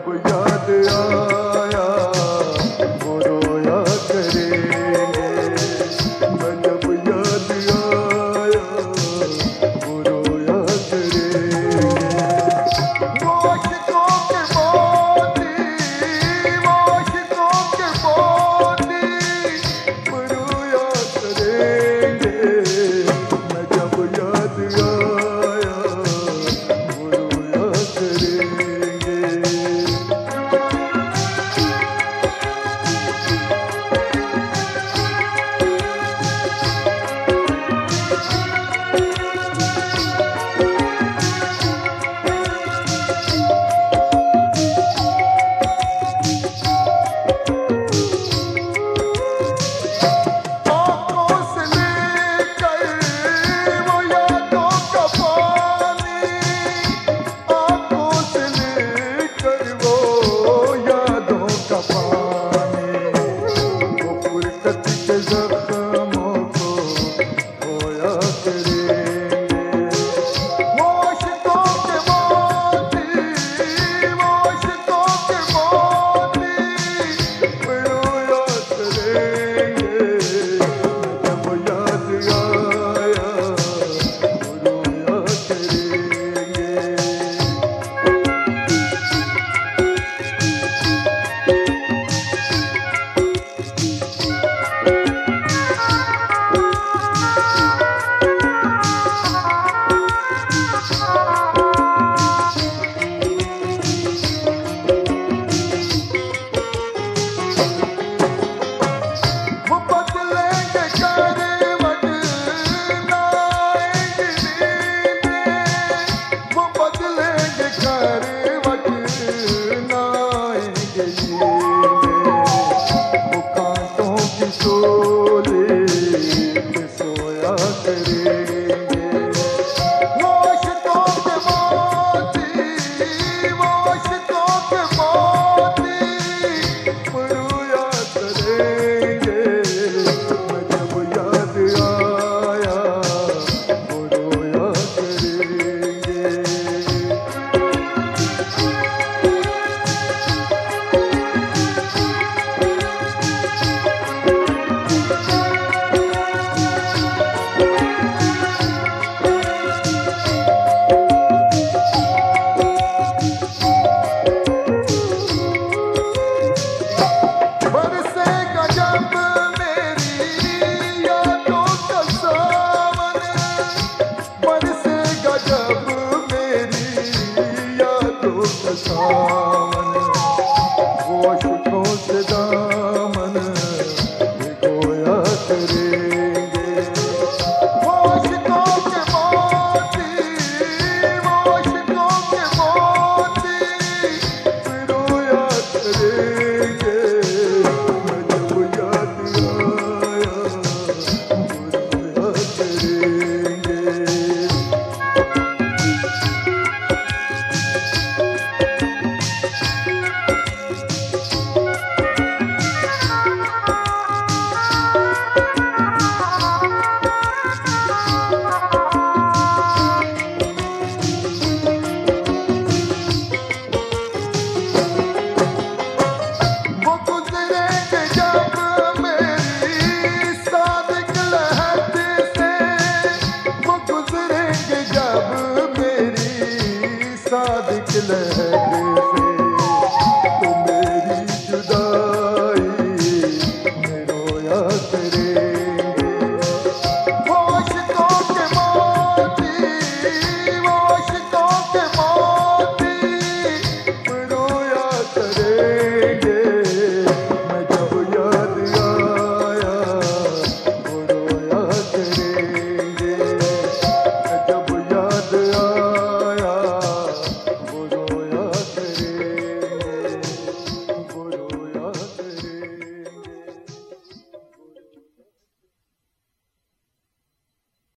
जब याद आया